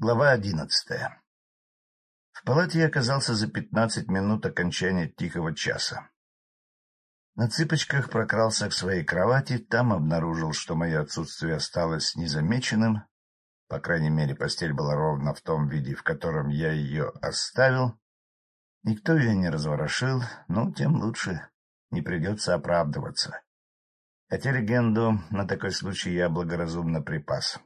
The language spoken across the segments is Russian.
Глава одиннадцатая В палате я оказался за пятнадцать минут окончания тихого часа. На цыпочках прокрался к своей кровати, там обнаружил, что мое отсутствие осталось незамеченным. По крайней мере, постель была ровно в том виде, в котором я ее оставил. Никто ее не разворошил, ну, тем лучше, не придется оправдываться. Хотя легенду на такой случай я благоразумно припас.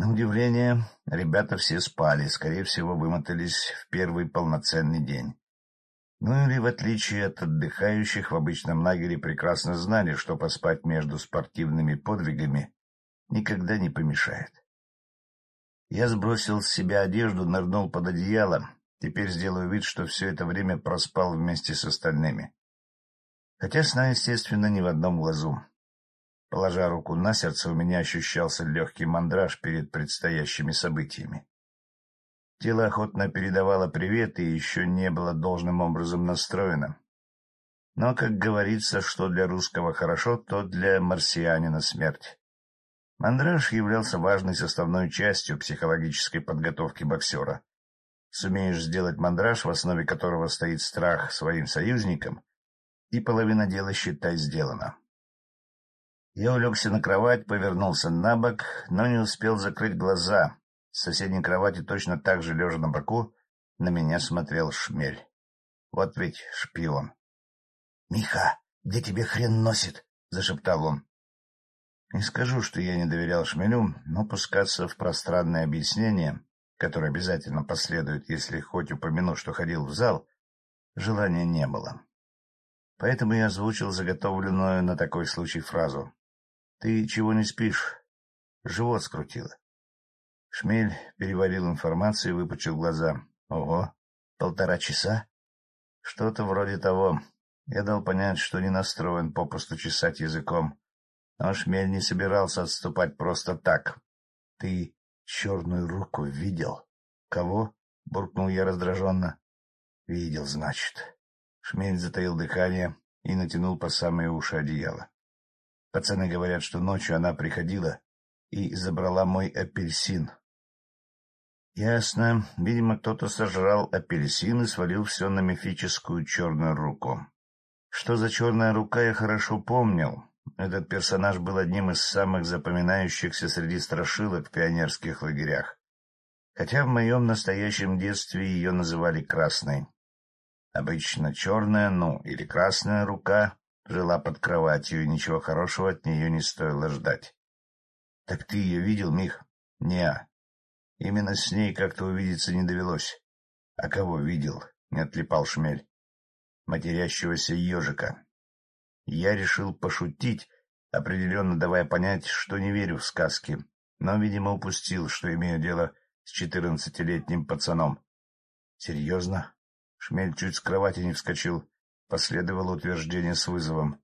На удивление, ребята все спали, скорее всего, вымотались в первый полноценный день. Ну или, в отличие от отдыхающих, в обычном лагере прекрасно знали, что поспать между спортивными подвигами никогда не помешает. Я сбросил с себя одежду, нырнул под одеяло. Теперь сделаю вид, что все это время проспал вместе с остальными. Хотя сна, естественно, ни в одном глазу. Положа руку на сердце, у меня ощущался легкий мандраж перед предстоящими событиями. Тело охотно передавало привет и еще не было должным образом настроено. Но, как говорится, что для русского хорошо, то для марсианина смерть. Мандраж являлся важной составной частью психологической подготовки боксера. Сумеешь сделать мандраж, в основе которого стоит страх своим союзникам, и половина дела, считай, сделана. Я улегся на кровать, повернулся на бок, но не успел закрыть глаза. С соседней кровати точно так же, лежа на боку, на меня смотрел шмель. Вот ведь шпион. — Миха, где тебе хрен носит? — зашептал он. Не скажу, что я не доверял шмелю, но пускаться в пространное объяснение, которое обязательно последует, если хоть упомяну, что ходил в зал, желания не было. Поэтому я озвучил заготовленную на такой случай фразу. Ты чего не спишь? Живот скрутило. Шмель переварил информацию и выпучил глаза. Ого, полтора часа? Что-то вроде того. Я дал понять, что не настроен попусту чесать языком. Но Шмель не собирался отступать просто так. — Ты черную руку видел? — Кого? — буркнул я раздраженно. — Видел, значит. Шмель затаил дыхание и натянул по самые уши одеяло. Пацаны говорят, что ночью она приходила и забрала мой апельсин. Ясно. Видимо, кто-то сожрал апельсин и свалил все на мифическую черную руку. Что за черная рука, я хорошо помнил. Этот персонаж был одним из самых запоминающихся среди страшилок в пионерских лагерях. Хотя в моем настоящем детстве ее называли красной. Обычно черная, ну, или красная рука жила под кроватью, и ничего хорошего от нее не стоило ждать. — Так ты ее видел, Мих? — Не. Именно с ней как-то увидеться не довелось. — А кого видел? — не отлипал шмель. — Матерящегося ежика. Я решил пошутить, определенно давая понять, что не верю в сказки, но, видимо, упустил, что имею дело с четырнадцатилетним пацаном. — Серьезно? Шмель чуть с кровати не вскочил. Последовало утверждение с вызовом.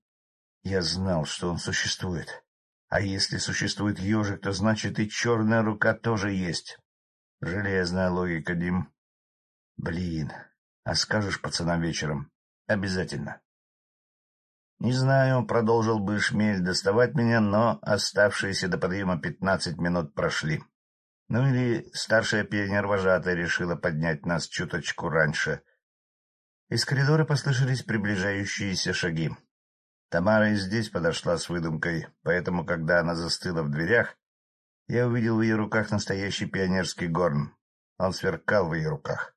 Я знал, что он существует. А если существует ежик, то значит и черная рука тоже есть. Железная логика, Дим. Блин, а скажешь пацанам вечером? Обязательно. Не знаю, продолжил бы Шмель доставать меня, но оставшиеся до подъема пятнадцать минут прошли. Ну или старшая пионер-вожатая решила поднять нас чуточку раньше — из коридора послышались приближающиеся шаги. Тамара и здесь подошла с выдумкой, поэтому, когда она застыла в дверях, я увидел в ее руках настоящий пионерский горн. Он сверкал в ее руках.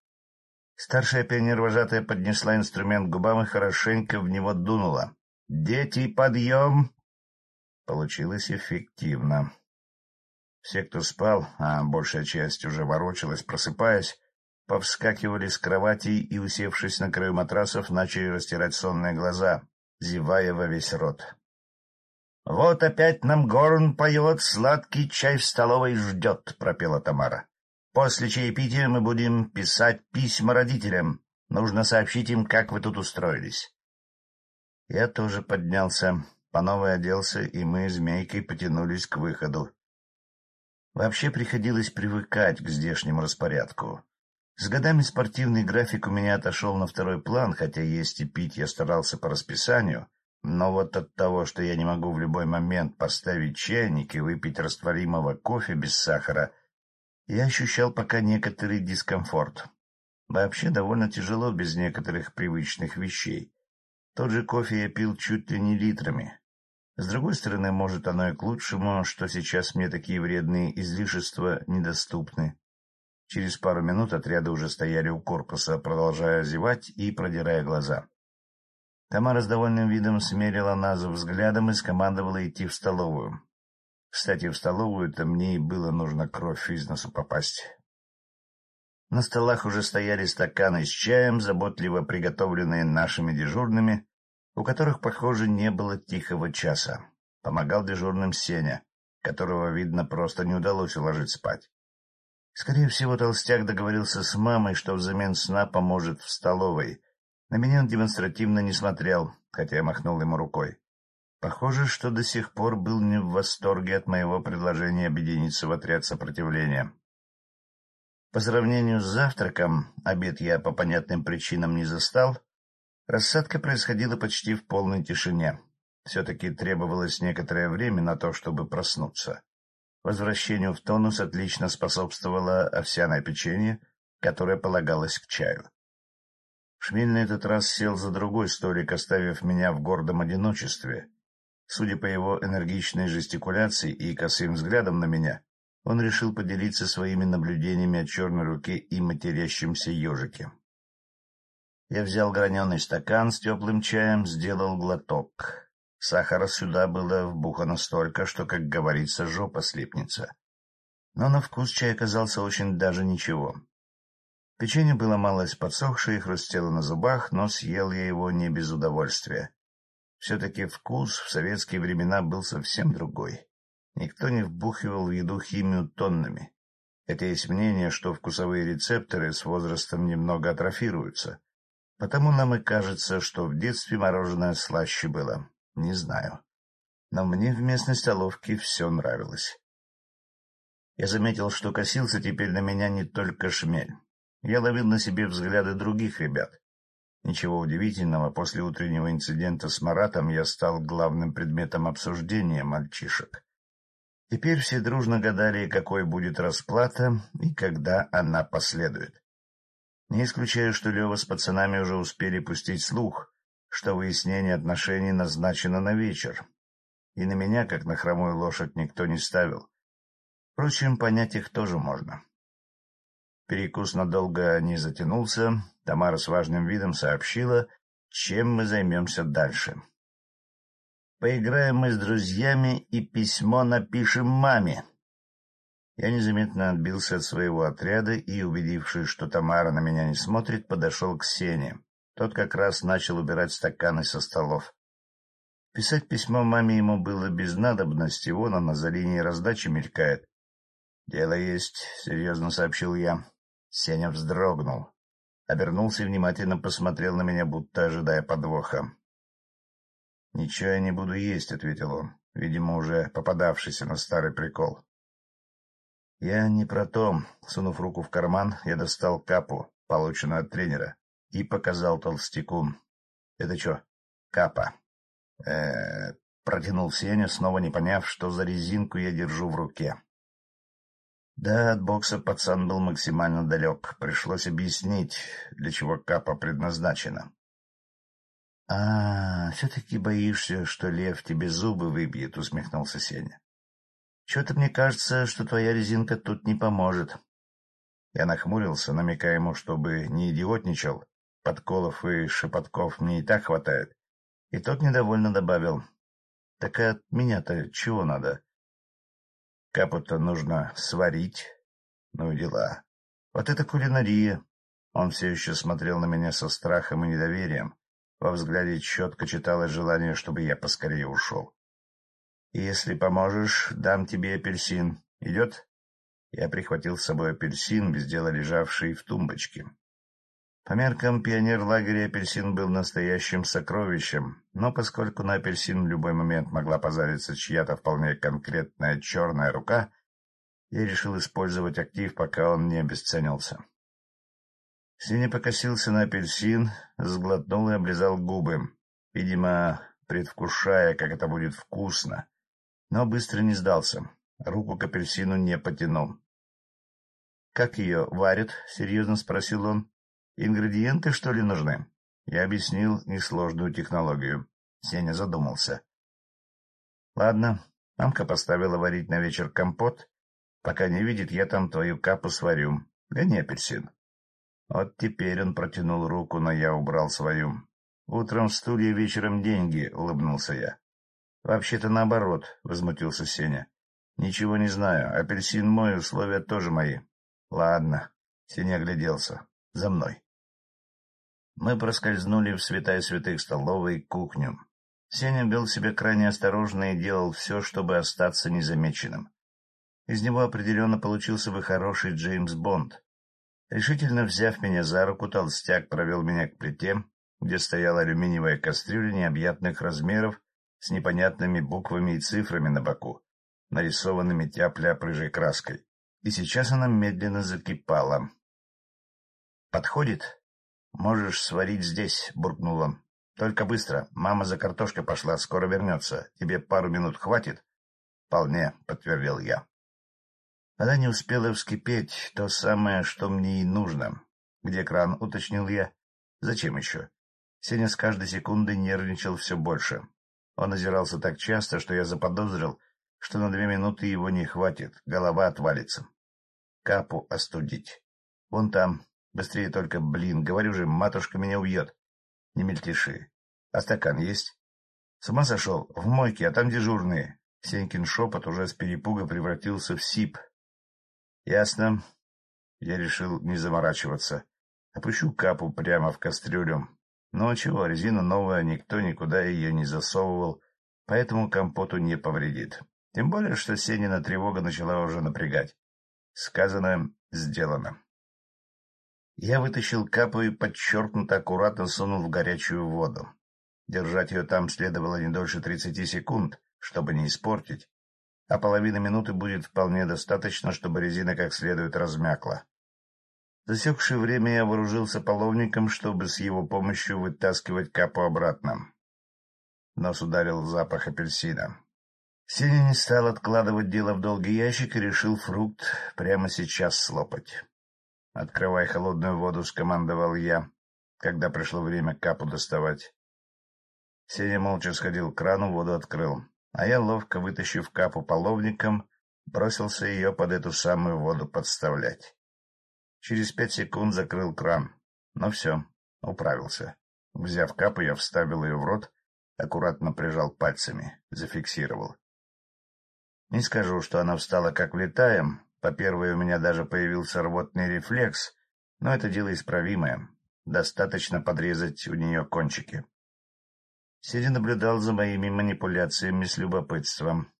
Старшая пионер-вожатая поднесла инструмент к губам и хорошенько в него дунула. «Дети, подъем!» Получилось эффективно. Все, кто спал, а большая часть уже ворочалась, просыпаясь, повскакивали с кроватей и, усевшись на краю матрасов, начали растирать сонные глаза, зевая во весь рот. — Вот опять нам Горн поет, сладкий чай в столовой ждет, — пропела Тамара. — После чаепития мы будем писать письма родителям. Нужно сообщить им, как вы тут устроились. Я тоже поднялся, по новой оделся, и мы змейкой потянулись к выходу. Вообще приходилось привыкать к здешнему распорядку. С годами спортивный график у меня отошел на второй план, хотя есть и пить я старался по расписанию, но вот от того, что я не могу в любой момент поставить чайник и выпить растворимого кофе без сахара, я ощущал пока некоторый дискомфорт. Вообще довольно тяжело без некоторых привычных вещей. Тот же кофе я пил чуть ли не литрами. С другой стороны, может, оно и к лучшему, что сейчас мне такие вредные излишества недоступны. Через пару минут отряды уже стояли у корпуса, продолжая зевать и продирая глаза. Тамара с довольным видом смерила нас взглядом и скомандовала идти в столовую. Кстати, в столовую-то мне и было нужно кровь из носу попасть. На столах уже стояли стаканы с чаем, заботливо приготовленные нашими дежурными, у которых, похоже, не было тихого часа. Помогал дежурным Сеня, которого, видно, просто не удалось уложить спать. Скорее всего, толстяк договорился с мамой, что взамен сна поможет в столовой. На меня он демонстративно не смотрел, хотя я махнул ему рукой. Похоже, что до сих пор был не в восторге от моего предложения объединиться в отряд сопротивления. По сравнению с завтраком, обед я по понятным причинам не застал, рассадка происходила почти в полной тишине. Все-таки требовалось некоторое время на то, чтобы проснуться. Возвращению в тонус отлично способствовало овсяное печенье, которое полагалось к чаю. Шмель на этот раз сел за другой столик, оставив меня в гордом одиночестве. Судя по его энергичной жестикуляции и косым взглядом на меня, он решил поделиться своими наблюдениями о черной руке и матерящемся ежике. Я взял граненый стакан с теплым чаем, сделал глоток. Сахара сюда было вбухано столько, что, как говорится, жопа слипнется. Но на вкус чай оказался очень даже ничего. Печенье было малость подсохшее и хрустело на зубах, но съел я его не без удовольствия. Все-таки вкус в советские времена был совсем другой. Никто не вбухивал в еду химию тоннами. Это есть мнение, что вкусовые рецепторы с возрастом немного атрофируются. Потому нам и кажется, что в детстве мороженое слаще было. Не знаю. Но мне в местной столовке все нравилось. Я заметил, что косился теперь на меня не только шмель. Я ловил на себе взгляды других ребят. Ничего удивительного, после утреннего инцидента с Маратом я стал главным предметом обсуждения мальчишек. Теперь все дружно гадали, какой будет расплата и когда она последует. Не исключаю, что Лева с пацанами уже успели пустить слух, что выяснение отношений назначено на вечер. И на меня, как на хромую лошадь, никто не ставил. Впрочем, понять их тоже можно. Перекус надолго не затянулся. Тамара с важным видом сообщила, чем мы займемся дальше. Поиграем мы с друзьями и письмо напишем маме. Я незаметно отбился от своего отряда и, убедившись, что Тамара на меня не смотрит, подошел к Сене. Тот как раз начал убирать стаканы со столов. Писать письмо маме ему было без надобности, вон она за линией раздачи мелькает. — Дело есть, — серьезно сообщил я. Сеня вздрогнул. Обернулся и внимательно посмотрел на меня, будто ожидая подвоха. — Ничего я не буду есть, — ответил он, видимо, уже попадавшийся на старый прикол. — Я не про то. Сунув руку в карман, я достал капу, полученную от тренера, и показал толстяку. — Это что, капа? э протянул Сеня, снова не поняв, что за резинку я держу в руке. Да, от бокса пацан был максимально далек. Пришлось объяснить, для чего капа предназначена. — А, все-таки боишься, что лев тебе зубы выбьет, — усмехнулся Сеня. — Чего-то мне кажется, что твоя резинка тут не поможет. Я нахмурился, намекая ему, чтобы не идиотничал. Подколов и шепотков мне и так хватает. И тот недовольно добавил. — Так от меня-то чего надо? — Капу-то нужно сварить. Ну и дела. Вот это кулинария. Он все еще смотрел на меня со страхом и недоверием. Во взгляде четко читалось желание, чтобы я поскорее ушел. — Если поможешь, дам тебе апельсин. Идет? Я прихватил с собой апельсин, без дела лежавший в тумбочке. По меркам пионер-лагеря апельсин был настоящим сокровищем, но поскольку на апельсин в любой момент могла позариться чья-то вполне конкретная черная рука, я решил использовать актив, пока он не обесценился. Синя покосился на апельсин, сглотнул и облизал губы, видимо, предвкушая, как это будет вкусно, но быстро не сдался, руку к апельсину не потянул. — Как ее варят? — серьезно спросил он. — Ингредиенты, что ли, нужны? Я объяснил несложную технологию. Сеня задумался. — Ладно, мамка поставила варить на вечер компот. Пока не видит, я там твою капу сварю. Гони апельсин. Вот теперь он протянул руку, но я убрал свою. Утром в стулья, вечером деньги, — улыбнулся я. — Вообще-то наоборот, — возмутился Сеня. — Ничего не знаю. Апельсин мой, условия тоже мои. — Ладно. Сеня огляделся. — За мной. Мы проскользнули в святая святых столовой кухню. Сеня вел себя крайне осторожно и делал все, чтобы остаться незамеченным. Из него определенно получился бы хороший Джеймс Бонд. Решительно взяв меня за руку, толстяк провел меня к плите, где стояла алюминиевая кастрюля необъятных размеров с непонятными буквами и цифрами на боку, нарисованными тяп-ляп рыжей краской. И сейчас она медленно закипала. — Подходит? — Можешь сварить здесь, — буркнул он. — Только быстро. Мама за картошкой пошла, скоро вернется. Тебе пару минут хватит? — Вполне, — подтвердил я. Она не успела вскипеть, то самое, что мне и нужно. Где кран, уточнил я. Зачем еще? Сеня с каждой секундой нервничал все больше. Он озирался так часто, что я заподозрил, что на две минуты его не хватит, голова отвалится. Капу остудить. Вон там. Быстрее только, блин, говорю же, матушка меня убьет. Не мельтеши. А стакан есть? С ума сошел? В мойке, а там дежурные. Сенькин шепот уже с перепуга превратился в сип, Ясно. Я решил не заморачиваться. Опущу капу прямо в кастрюлю. Но чего, резина новая, никто никуда ее не засовывал, поэтому компоту не повредит. Тем более, что Сенина тревога начала уже напрягать. Сказано — сделано. Я вытащил капу и подчеркнуто аккуратно сунул в горячую воду. Держать ее там следовало не дольше тридцати секунд, чтобы не испортить, а половины минуты будет вполне достаточно, чтобы резина как следует размякла. Засекшее время я вооружился половником, чтобы с его помощью вытаскивать капу обратно. Нос ударил запах апельсина. Сеня не стал откладывать дело в долгий ящик и решил фрукт прямо сейчас слопать. — Открывай холодную воду, — скомандовал я, когда пришло время капу доставать. Сеня молча сходил к крану, воду открыл а я, ловко вытащив капу половником, бросился ее под эту самую воду подставлять. Через пять секунд закрыл кран. Но все, управился. Взяв капу, я вставил ее в рот, аккуратно прижал пальцами, зафиксировал. Не скажу, что она встала как влетая. По-первое, у меня даже появился рвотный рефлекс, но это дело исправимое. Достаточно подрезать у нее кончики. Сидя наблюдал за моими манипуляциями с любопытством.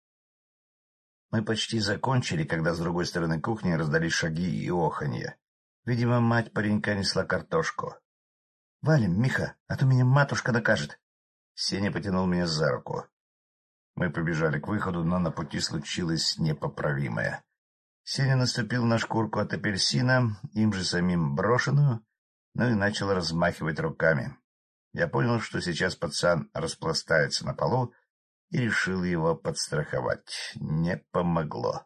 Мы почти закончили, когда с другой стороны кухни раздались шаги и оханье. Видимо, мать паренька несла картошку. — Валим, Миха, а то меня матушка накажет. Сеня потянул меня за руку. Мы побежали к выходу, но на пути случилось непоправимое. Сеня наступил на шкурку от апельсина, им же самим брошенную, ну и начал размахивать руками. Я понял, что сейчас пацан распластается на полу, и решил его подстраховать. Не помогло.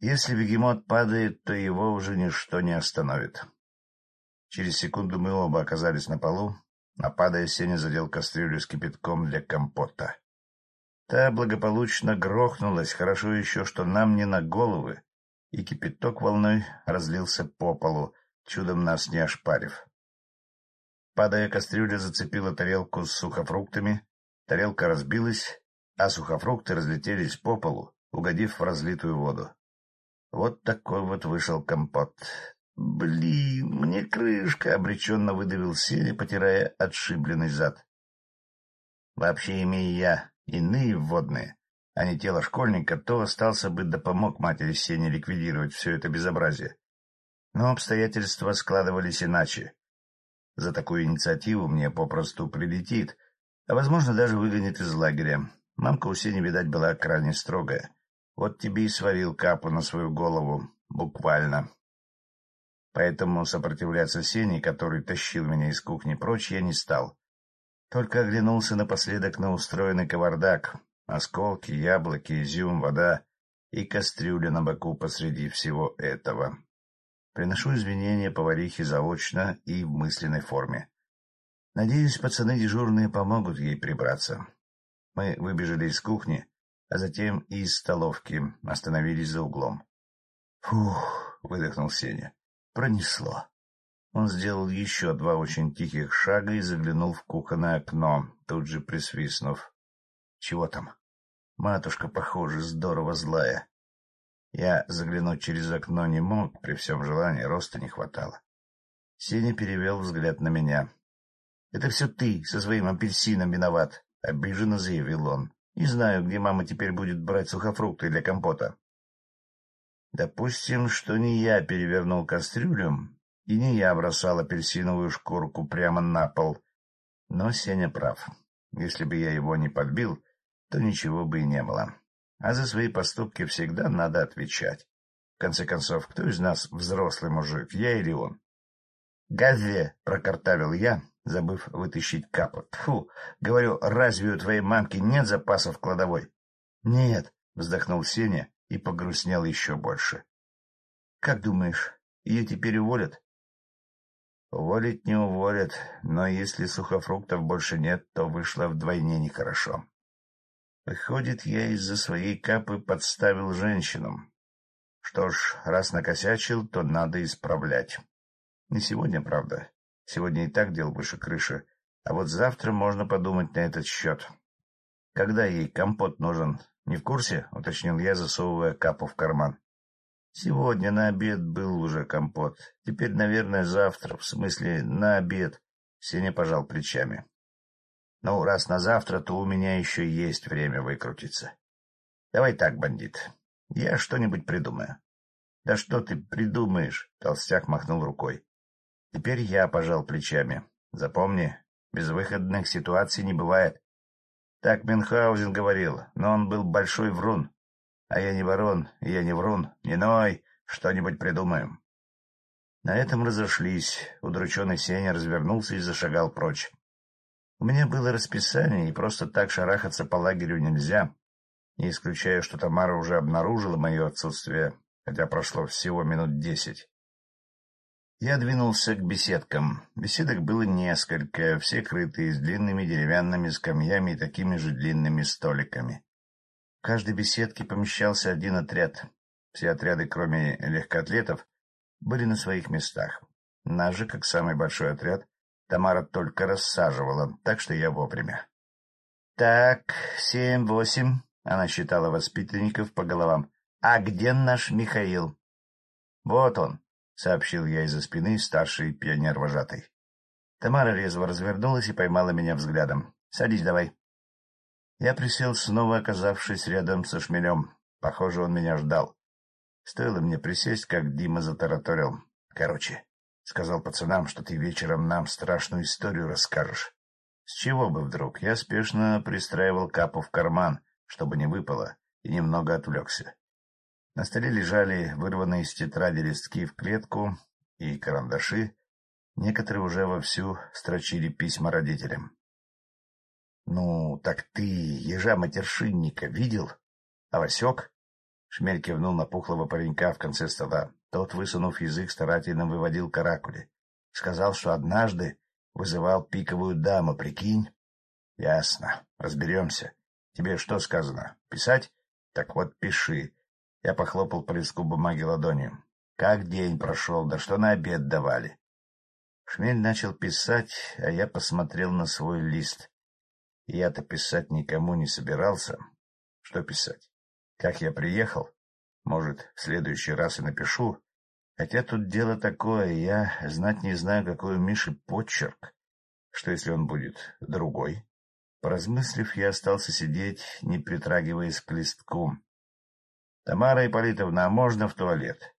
Если бегемот падает, то его уже ничто не остановит. Через секунду мы оба оказались на полу, а падая, Сеня задел кастрюлю с кипятком для компота. Та благополучно грохнулась, хорошо еще, что нам не на головы, и кипяток волной разлился по полу, чудом нас не ошпарив. Падая, кастрюля зацепила тарелку с сухофруктами, тарелка разбилась, а сухофрукты разлетелись по полу, угодив в разлитую воду. Вот такой вот вышел компот. «Блин, мне крышка!» — обреченно выдавил Сеня, потирая отшибленный зад. Вообще, имея я иные вводные, а не тело школьника, то остался бы да помог матери Сене ликвидировать все это безобразие. Но обстоятельства складывались иначе. За такую инициативу мне попросту прилетит, а, возможно, даже выгонит из лагеря. Мамка у Сени, видать, была крайне строгая. Вот тебе и сварил капу на свою голову, буквально. Поэтому сопротивляться Сене, который тащил меня из кухни прочь, я не стал. Только оглянулся напоследок на устроенный кавардак. Осколки, яблоки, изюм, вода и кастрюля на боку посреди всего этого. Приношу извинения поварихе заочно и в мысленной форме. Надеюсь, пацаны дежурные помогут ей прибраться. Мы выбежали из кухни, а затем и из столовки, остановились за углом. — Фух, — выдохнул Сеня, — пронесло. Он сделал еще два очень тихих шага и заглянул в кухонное окно, тут же присвистнув. — Чего там? Матушка, похоже, здорово злая. Я заглянуть через окно не мог, при всем желании роста не хватало. Сеня перевел взгляд на меня. — Это все ты со своим апельсином виноват, — обиженно заявил он. — Не знаю, где мама теперь будет брать сухофрукты для компота. Допустим, что не я перевернул кастрюлю, и не я бросал апельсиновую шкурку прямо на пол. Но Сеня прав. Если бы я его не подбил, то ничего бы и не было. А за свои поступки всегда надо отвечать. В конце концов, кто из нас взрослый мужик, я или он? — Газе! — прокартавил я, забыв вытащить капот. — Фу! Говорю, разве у твоей мамки нет запасов в кладовой? — Нет! — вздохнул Сеня и погрустнел еще больше. — Как думаешь, ее теперь уволят? — Уволить не уволят, но если сухофруктов больше нет, то вышло вдвойне нехорошо. Выходит, я из-за своей капы подставил женщину. Что ж, раз накосячил, то надо исправлять. Не сегодня, правда. Сегодня и так дел выше крыши. А вот завтра можно подумать на этот счет. Когда ей компот нужен? Не в курсе? — уточнил я, засовывая капу в карман. Сегодня на обед был уже компот. Теперь, наверное, завтра. В смысле, на обед. Сеня пожал плечами. Ну, раз на завтра, то у меня еще есть время выкрутиться. Давай так, бандит, я что-нибудь придумаю. Да что ты придумаешь? Толстяк махнул рукой. Теперь я пожал плечами. Запомни, безвыходных ситуаций не бывает. Так Мюнхгаузен говорил, но он был большой врун. А я не ворон, я не врун. Не ной, что-нибудь придумаем. На этом разошлись. Удрученный Сеня развернулся и зашагал прочь. У меня было расписание, и просто так шарахаться по лагерю нельзя. Не исключаю, что Тамара уже обнаружила мое отсутствие, хотя прошло всего минут десять. Я двинулся к беседкам. Беседок было несколько, все крытые с длинными деревянными скамьями и такими же длинными столиками. В каждой беседке помещался один отряд. Все отряды, кроме легкоатлетов, были на своих местах. Наш же, как самый большой отряд, Тамара только рассаживала, так что я вовремя. — Так, семь-восемь, — она считала воспитанников по головам. — А где наш Михаил? — Вот он, — сообщил я из-за спины старший пионер-вожатый. Тамара резво развернулась и поймала меня взглядом. — Садись давай. Я присел, снова оказавшись рядом со шмелем. Похоже, он меня ждал. Стоило мне присесть, как Дима затараторил. Короче, Сказал пацанам, что ты вечером нам страшную историю расскажешь. С чего бы вдруг? Я спешно пристраивал капу в карман, чтобы не выпало, и немного отвлекся. На столе лежали вырванные из тетради листки в клетку и карандаши. Некоторые уже вовсю строчили письма родителям. — Ну, так ты ежа-матершинника видел? А Васек? Шмель кивнул на пухлого паренька в конце стола. Тот, высунув язык, старательно выводил каракули. Сказал, что однажды вызывал пиковую даму, прикинь? — Ясно. Разберемся. Тебе что сказано? Писать? Так вот, пиши. Я похлопал по листку бумаги ладонью. Как день прошел, да что на обед давали? Шмель начал писать, а я посмотрел на свой лист. Я-то писать никому не собирался. Что писать? Как я приехал? Может, в следующий раз и напишу. Хотя тут дело такое, я знать не знаю, какой у Миши почерк. Что, если он будет другой? Поразмыслив, я остался сидеть, не притрагиваясь к листку. — Тамара Ипполитовна, а можно в туалет?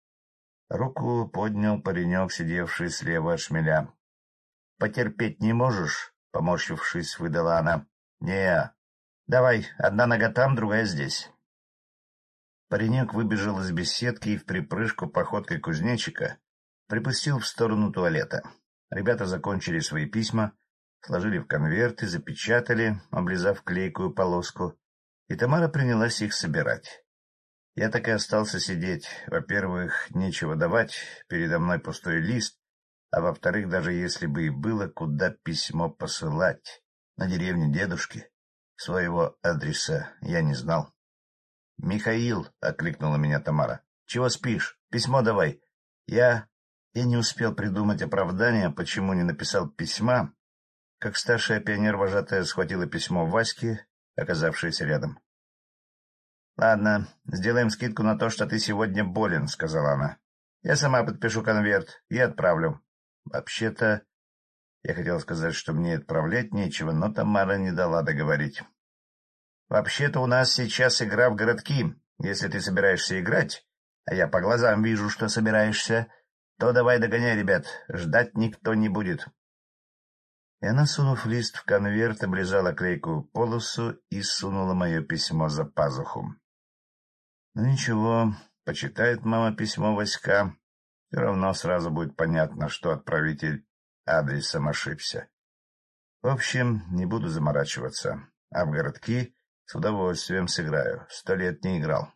Руку поднял паренек, сидевший слева от шмеля. — Потерпеть не можешь? — поморщившись, выдала она. — Не, давай, одна нога там, другая здесь. Паренек выбежал из беседки и в припрыжку походкой кузнечика припустил в сторону туалета. Ребята закончили свои письма, сложили в конверты, запечатали, облизав клейкую полоску, и Тамара принялась их собирать. Я так и остался сидеть. Во-первых, нечего давать, передо мной пустой лист, а во-вторых, даже если бы и было, куда письмо посылать? На деревню дедушки? Своего адреса я не знал. — Михаил, — окликнула меня Тамара, — чего спишь? Письмо давай. Я... Я не успел придумать оправдание, почему не написал письма, как старшая пионер-вожатая схватила письмо Васьки, оказавшееся рядом. — Ладно, сделаем скидку на то, что ты сегодня болен, — сказала она. — Я сама подпишу конверт и отправлю. Вообще-то, я хотел сказать, что мне отправлять нечего, но Тамара не дала договорить. — Вообще-то у нас сейчас игра в городки. Если ты собираешься играть, а я по глазам вижу, что собираешься, то давай догоняй, ребят, ждать никто не будет. И она, сунув лист в конверт, облизала клейкую полосу и сунула мое письмо за пазуху. Ну ничего, почитает мама письмо Васька, все равно сразу будет понятно, что отправитель адресом ошибся. В общем, не буду заморачиваться, а в городки с удовольствием сыграю, сто лет не играл.